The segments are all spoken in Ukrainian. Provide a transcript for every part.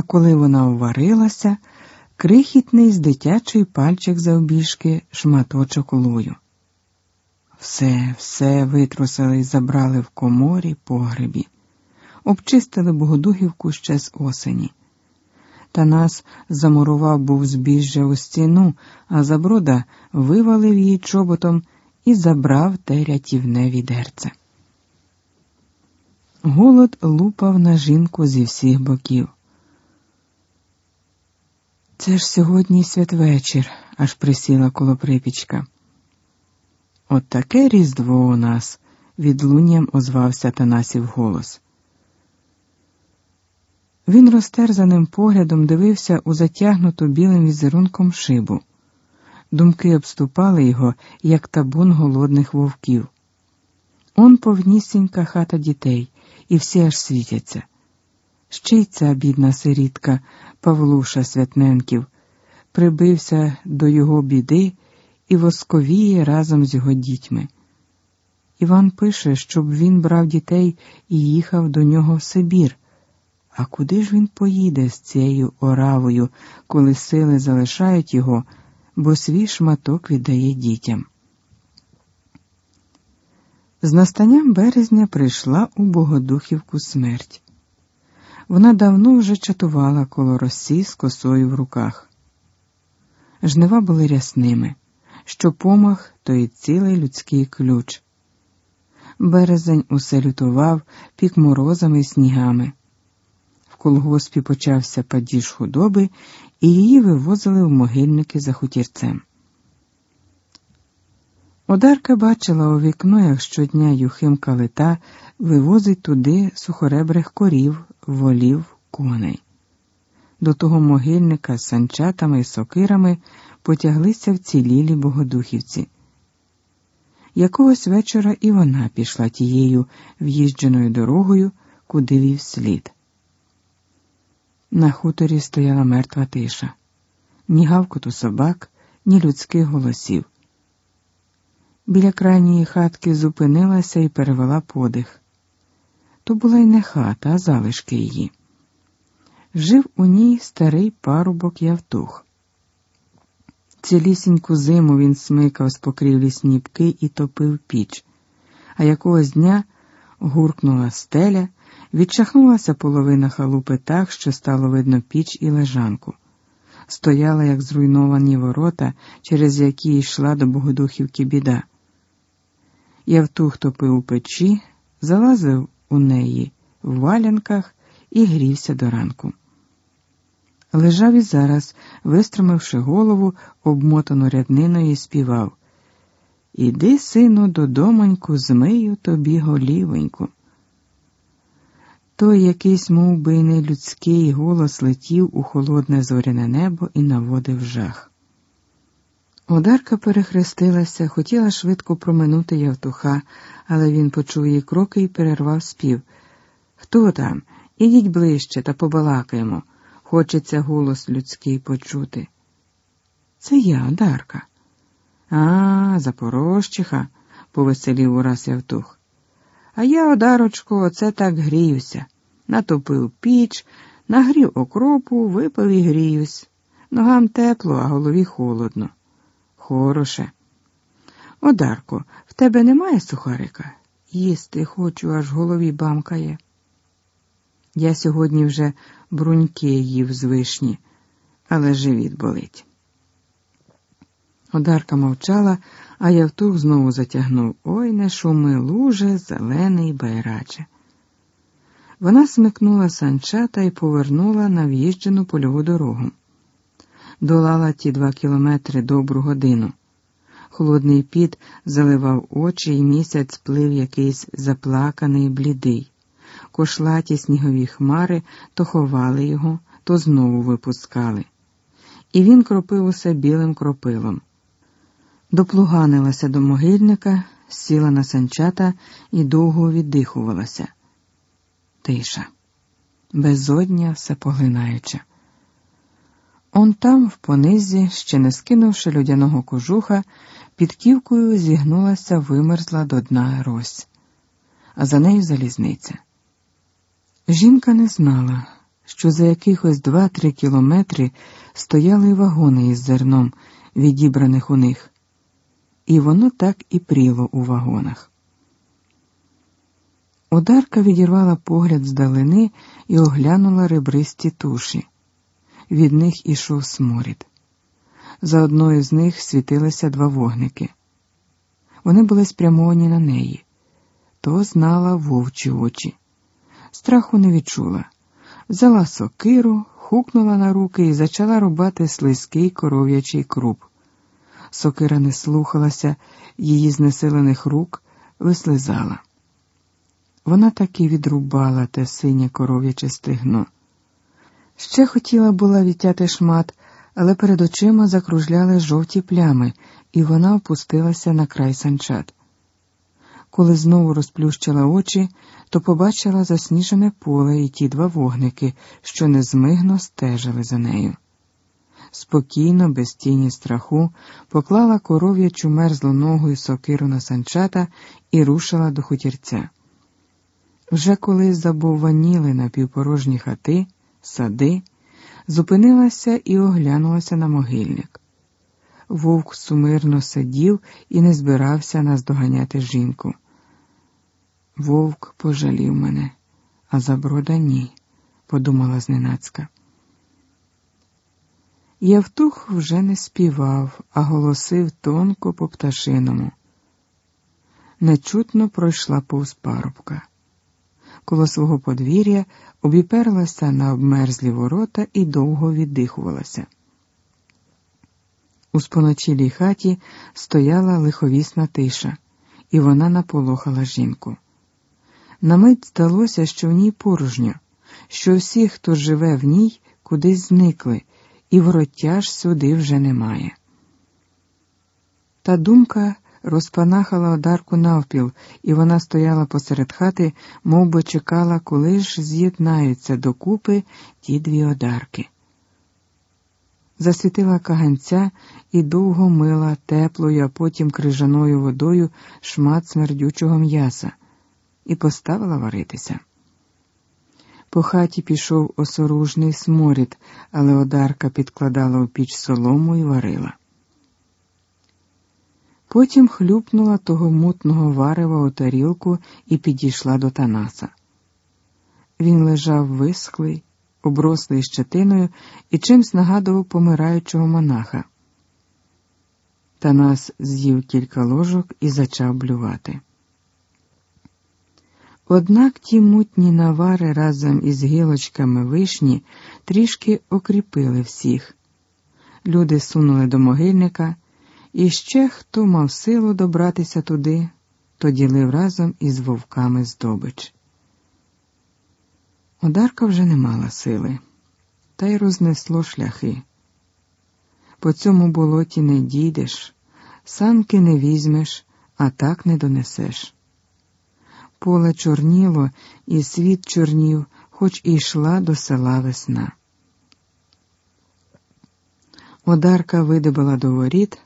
а коли вона уварилася, крихітний з дитячий пальчик завбіжки шматочок лую. Все, все витрусили і забрали в коморі погребі, обчистили Богодугівку ще з осені. Та нас замурував був збіжжя у стіну, а заброда вивалив її чоботом і забрав те рятівне відерце. Голод лупав на жінку зі всіх боків. Це ж сьогодні святвечір, аж присіла коло припічка. От таке різдво у нас, відлунням озвався Танасів голос. Він розтерзаним поглядом дивився у затягнуту білим візерунком шибу. Думки обступали його, як табун голодних вовків. Он повнісінька хата дітей, і всі аж світяться. Ще й ця бідна сирітка Павлуша Святненків прибився до його біди і восковіє разом з його дітьми. Іван пише, щоб він брав дітей і їхав до нього в Сибір. А куди ж він поїде з цією оравою, коли сили залишають його, бо свій шматок віддає дітям? З настанням березня прийшла у Богодухівку смерть. Вона давно вже чатувала коло росі з косою в руках. Жнива були рясними, що помах то й цілий людський ключ. Березень усе лютував пік морозами й снігами. В колгоспі почався падіж худоби, і її вивозили в могильники за хутірцем. Одарка бачила у вікно, як щодня Юхим Калита вивозить туди сухоребрих корів, волів, коней. До того могильника з санчатами і сокирами потяглися вцілілі богодухівці. Якогось вечора і вона пішла тією в'їждженою дорогою, куди вів слід. На хуторі стояла мертва тиша, ні гавкоту собак, ні людських голосів. Біля крайньої хатки зупинилася і перевела подих. То була й не хата, а залишки її. Жив у ній старий парубок Явтух. Цілісіньку зиму він смикав з покрівлі сніпки і топив піч, а якогось дня гуркнула стеля, відчахнулася половина халупи так, що стало видно піч і лежанку. Стояла, як зруйновані ворота, через які йшла до Богодухівки біда. Явтух топив у печі, залазив у неї в валянках і грівся до ранку. Лежав і зараз, вистромивши голову, обмотану рядниною, співав Іди, сину, додомоньку, змию тобі голівоньку. Той якийсь мов би, нелюдський голос летів у холодне зоряне небо і наводив жах. Одарка перехрестилася, хотіла швидко проминути Явтуха, але він почув її кроки і перервав спів. Хто там? Ідіть ближче та побалакаємо. Хочеться голос людський почути. Це я, Одарка. А, Запорожчиха, повеселів ураз Явтух. А я, Одарочко, оце так гріюся. Натопив піч, нагрів окропу, випив і гріюсь. Ногам тепло, а голові холодно. Хороше. Одарко, в тебе немає сухарика? Їсти хочу, аж голові бамкає. Я сьогодні вже бруньки їв з вишні, але живіт болить. Одарка мовчала, а Явтух знову затягнув Ой не шуми луже, зелений байраче. Вона смикнула санчата і повернула на в'їжджену польову дорогу. Долала ті два кілометри добру годину. Холодний піт заливав очі, і місяць плив якийсь заплаканий, блідий. Кошлаті снігові хмари то ховали його, то знову випускали. І він кропив усе білим кропилом. Доплуганилася до могильника, сіла на санчата і довго віддихувалася. Тиша, безодня все поглинаюча. Он там, в понизі, ще не скинувши людяного кожуха, під ківкою зігнулася вимерзла до дна рось, а за нею залізниця. Жінка не знала, що за якихось два-три кілометри стояли вагони із зерном, відібраних у них, і воно так і пріло у вагонах. Одарка відірвала погляд здалини і оглянула ребристі туші. Від них ішов сморід. За одною з них світилися два вогники. Вони були спрямовані на неї, то знала вовчі очі. Страху не відчула. Взяла сокиру, хукнула на руки і зачала рубати слизький коров'ячий круп. Сокира не слухалася її знесилених рук, вислизала. Вона таки відрубала те синє коров'яче стигно. Ще хотіла була відтяти шмат, але перед очима закружляли жовті плями, і вона опустилася на край санчат. Коли знову розплющила очі, то побачила засніжене поле і ті два вогники, що незмигно стежили за нею. Спокійно, без тіні страху, поклала коров'ячу мерзлу ногу і сокиру на санчата і рушила до хутірця. Вже коли забовваніли напівпорожні хати, сади, зупинилася і оглянулася на могильник. Вовк сумирно сидів і не збирався наздоганяти жінку. Вовк пожалів мене, а заброда ні, подумала зненацька. Явтух вже не співав, а голосив тонко по пташиному. Нечутно пройшла повз парубка. Коло свого подвір'я обіперлася на обмерзлі ворота і довго віддихувалася. У споночілій хаті стояла лиховісна тиша, і вона наполохала жінку. На мить здалося, що в ній порожньо, що всі, хто живе в ній, кудись зникли, і вороття ж сюди вже немає. Та думка розпанахала одарку навпіл, і вона стояла посеред хати, мов би чекала, коли ж з'єднаються докупи ті дві одарки. Засвітила каганця і довго мила теплою, а потім крижаною водою шмат смердючого м'яса і поставила варитися. По хаті пішов осоружний сморід, але одарка підкладала у піч солому і варила. Потім хлюпнула того мутного варева у тарілку і підійшла до Танаса. Він лежав висхлий, оброслий щетиною і чимсь нагадував помираючого монаха. Танас з'їв кілька ложок і зачав блювати. Однак ті мутні навари разом із гілочками вишні трішки окріпили всіх. Люди сунули до могильника, і ще хто мав силу добратися туди, то ділив разом із вовками здобич. Одарка вже не мала сили, та й рознесло шляхи. По цьому болоті не дійдеш, санки не візьмеш, а так не донесеш. Поле чорніло, і світ чорнів, хоч і йшла до села весна. Одарка видибала до воріт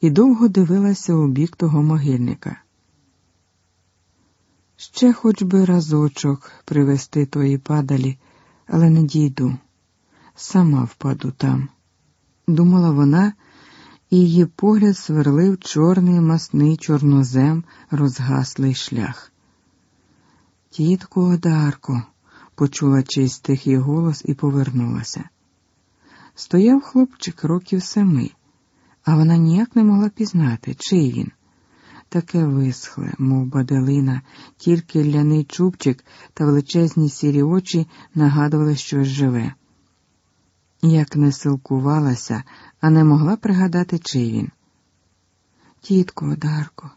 і довго дивилася у бік того могильника. Ще хоч би разочок привезти тої падалі, але не дійду, сама впаду там, думала вона, і її погляд сверлив чорний масний чорнозем розгаслий шлях. Тітко Одарко, почула чийсь тихий голос і повернулася. Стояв хлопчик років семи, а вона ніяк не могла пізнати, чий він. Таке висхле, мов баделина, тільки ляний чубчик та величезні сірі очі нагадували щось живе. Як не силкувалася, а не могла пригадати, чий він. Тітко Одарко,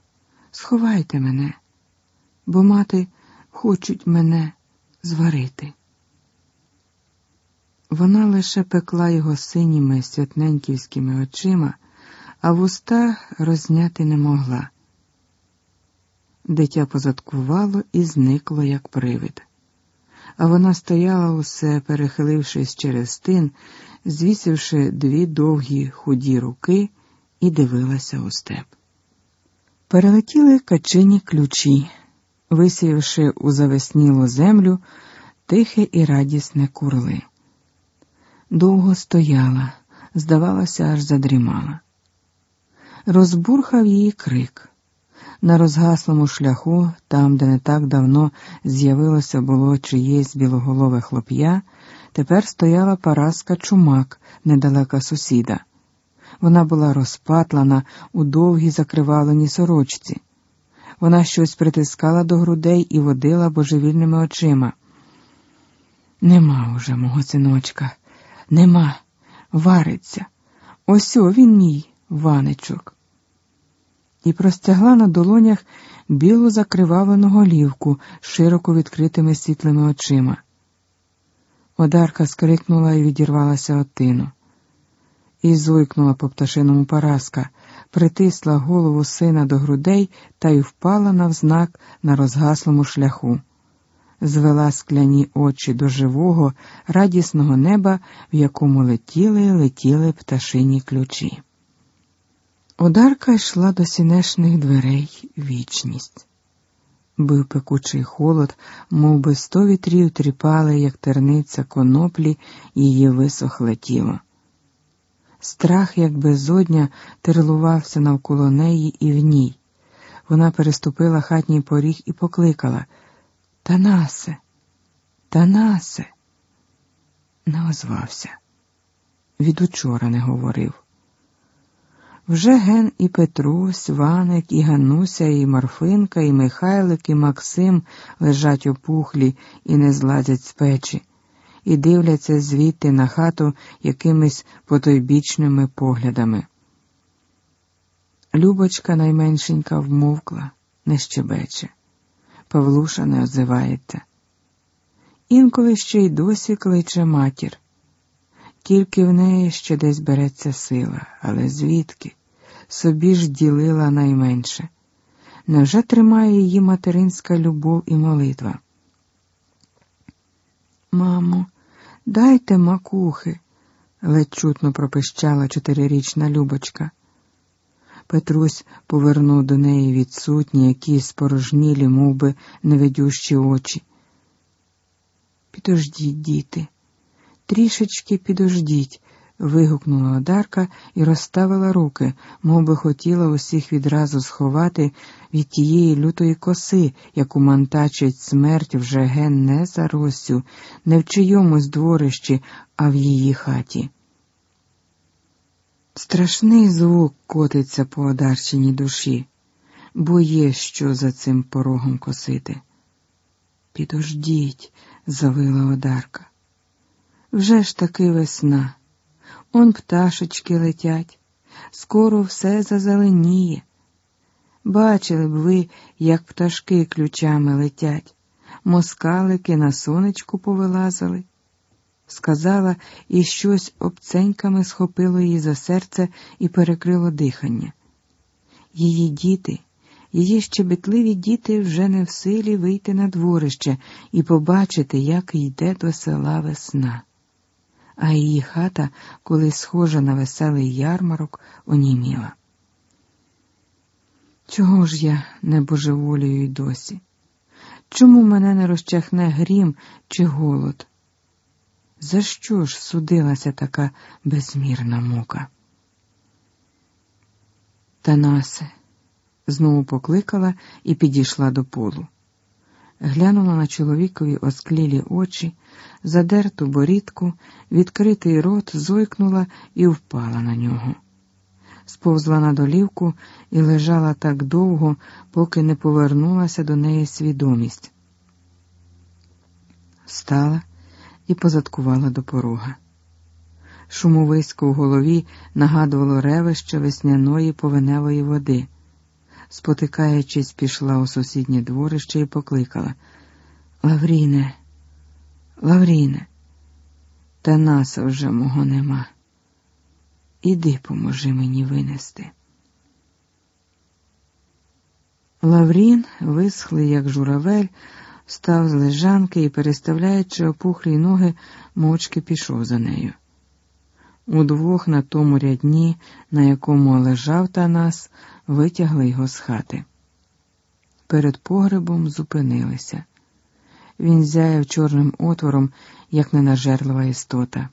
сховайте мене, бо мати хочуть мене зварити. Вона лише пекла його синіми святненьківськими очима, а вуста розняти не могла. Дитя позадкувало і зникло, як привид. А вона стояла усе, перехилившись через тин, звісивши дві довгі худі руки, і дивилася у степ. Перелетіли качині ключі висіявши у завеснілу землю тихе і радісне курли. Довго стояла, здавалося, аж задрімала. Розбурхав її крик. На розгаслому шляху, там, де не так давно з'явилося було чиєсь білоголове хлоп'я, тепер стояла Параска чумак, недалека сусіда. Вона була розпатлана у довгій закриваленій сорочці. Вона щось притискала до грудей і водила божевільними очима. Нема уже мого синочка, нема, вариться. Ось він мій, ваничок. І простягла на долонях білу закривавлену голівку широко відкритими світлими очима. Одарка скрикнула і відірвалася от тину. І зойкнула по пташиному Параска, притисла голову сина до грудей та й впала навзнак на розгаслому шляху, звела скляні очі до живого, радісного неба, в якому летіли летіли пташині ключі. Одарка йшла до сінешних дверей вічність. Бив пекучий холод, мов би сто вітрів тріпали, як терниця коноплі, її висохле тіло. Страх, як безодня, терлувався навколо неї і в ній. Вона переступила хатній поріг і покликала Танасе, Танасе. Не озвався. Від учора не говорив. Вже ген і Петрусь, Ваник, і Гануся, і Марфинка, і Михайлик, і Максим лежать опухлі і не злазять з печі і дивляться звідти на хату якимись потойбічними поглядами. Любочка найменшенька вмовкла, не щебече, Павлуша не озивається. Інколи ще й досі кличе матір. Тільки в неї ще десь береться сила, але звідки? Собі ж ділила найменше. Невже тримає її материнська любов і молитва? Мамо, дайте макухи, ледь чутно пропищала чотирирічна Любочка. Петрусь повернув до неї відсутні, якісь спорожнілі, мов би, невидющі очі. Підождіть, діти, трішечки підождіть, вигукнула Одарка і розставила руки, мов би хотіла усіх відразу сховати від тієї лютої коси, яку мантачить смерть вже ген не за Росю, не в чийомусь дворищі, а в її хаті. Страшний звук котиться по одарчиній душі, бо є що за цим порогом косити. Підождіть, завила Одарка. Вже ж таки весна. Он пташечки летять, скоро все зазеленіє. Бачили б ви, як пташки ключами летять, москалики на сонечку повилазили. Сказала, і щось обценьками схопило її за серце і перекрило дихання. Її діти, її щебетливі діти вже не в силі вийти на дворище і побачити, як йде до села весна а її хата, коли схожа на веселий ярмарок, оніміла. Чого ж я не божеволію й досі? Чому мене не розчахне грім чи голод? За що ж судилася така безмірна мука? Танасе, знову покликала і підійшла до полу глянула на чоловікові осклілі очі, задерту борідку, відкритий рот, зойкнула і впала на нього. Сповзла на долівку і лежала так довго, поки не повернулася до неї свідомість. Встала і позадкувала до порога. Шумовисько в голові нагадувало ревище весняної повеневої води спотикаючись, пішла у сусіднє дворище і покликала Лавріне, Лавріне, та нас вже мого нема. Іди поможи мені винести. Лаврін, висхлий, як журавель, став з лежанки і, переставляючи опухлі ноги, мовчки пішов за нею. Удвох на тому рядні, на якому лежав Танас, витягли його з хати. Перед погребом зупинилися. він зяяв чорним отвором, як ненажерлива істота.